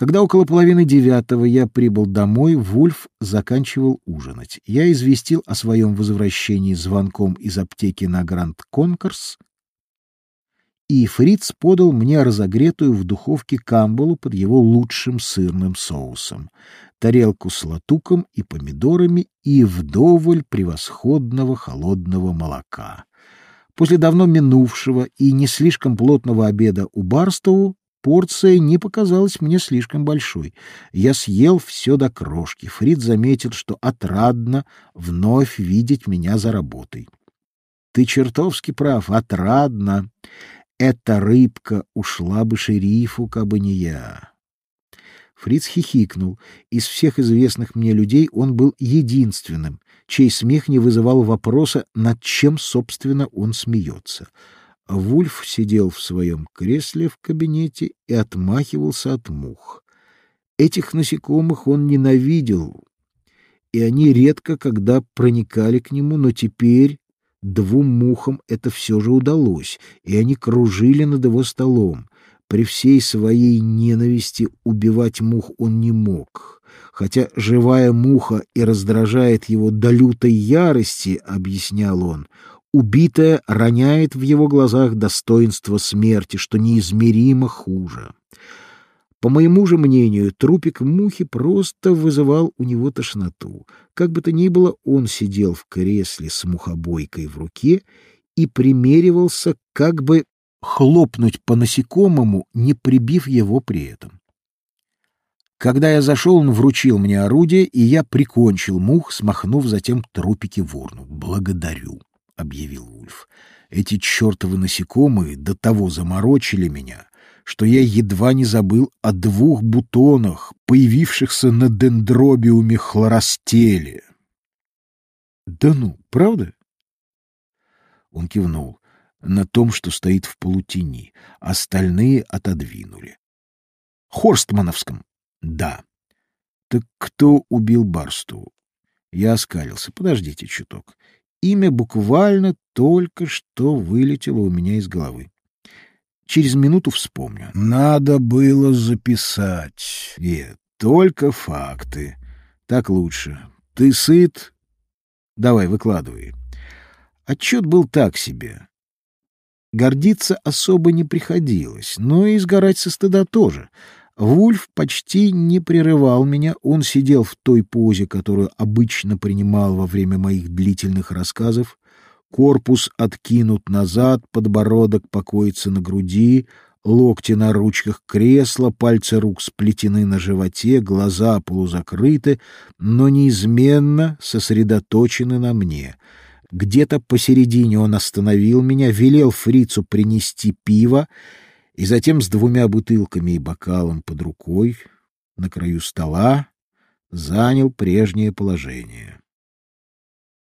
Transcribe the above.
Когда около половины девятого я прибыл домой, Вульф заканчивал ужинать. Я известил о своем возвращении звонком из аптеки на Гранд Конкорс, и Фриц подал мне разогретую в духовке камбалу под его лучшим сырным соусом, тарелку с латуком и помидорами и вдоволь превосходного холодного молока. После давно минувшего и не слишком плотного обеда у Барстову Порция не показалась мне слишком большой. Я съел все до крошки. Фрид заметил, что отрадно вновь видеть меня за работой. Ты чертовски прав, отрадно. Эта рыбка ушла бы шерифу, кабы не я. Фриц хихикнул. Из всех известных мне людей он был единственным, чей смех не вызывал вопроса, над чем, собственно, он смеется. Вульф сидел в своем кресле в кабинете и отмахивался от мух. Этих насекомых он ненавидел, и они редко когда проникали к нему, но теперь двум мухам это все же удалось, и они кружили над его столом. При всей своей ненависти убивать мух он не мог. Хотя живая муха и раздражает его до лютой ярости, объяснял он, убитая роняет в его глазах достоинство смерти, что неизмеримо хуже. По моему же мнению, трупик мухи просто вызывал у него тошноту. Как бы то ни было, он сидел в кресле с мухобойкой в руке и примеривался, как бы хлопнуть по насекомому, не прибив его при этом. Когда я зашел, он вручил мне орудие, и я прикончил мух, смахнув затем трупики в урну. Благодарю объявил Ульф. Эти чертовы насекомые до того заморочили меня, что я едва не забыл о двух бутонах, появившихся на дендробиуме хлоростеле. Да ну, правда? Он кивнул на том, что стоит в полутени. Остальные отодвинули. Хорстмановском. Да. Так кто убил Барсту? Я оскалился. Подождите чуток. Имя буквально только что вылетело у меня из головы. Через минуту вспомню. Надо было записать. Нет, только факты. Так лучше. Ты сыт? Давай, выкладывай. Отчет был так себе. Гордиться особо не приходилось, но и сгорать со стыда тоже — Вульф почти не прерывал меня, он сидел в той позе, которую обычно принимал во время моих длительных рассказов. Корпус откинут назад, подбородок покоится на груди, локти на ручках кресла, пальцы рук сплетены на животе, глаза полузакрыты, но неизменно сосредоточены на мне. Где-то посередине он остановил меня, велел фрицу принести пиво, и затем с двумя бутылками и бокалом под рукой на краю стола занял прежнее положение.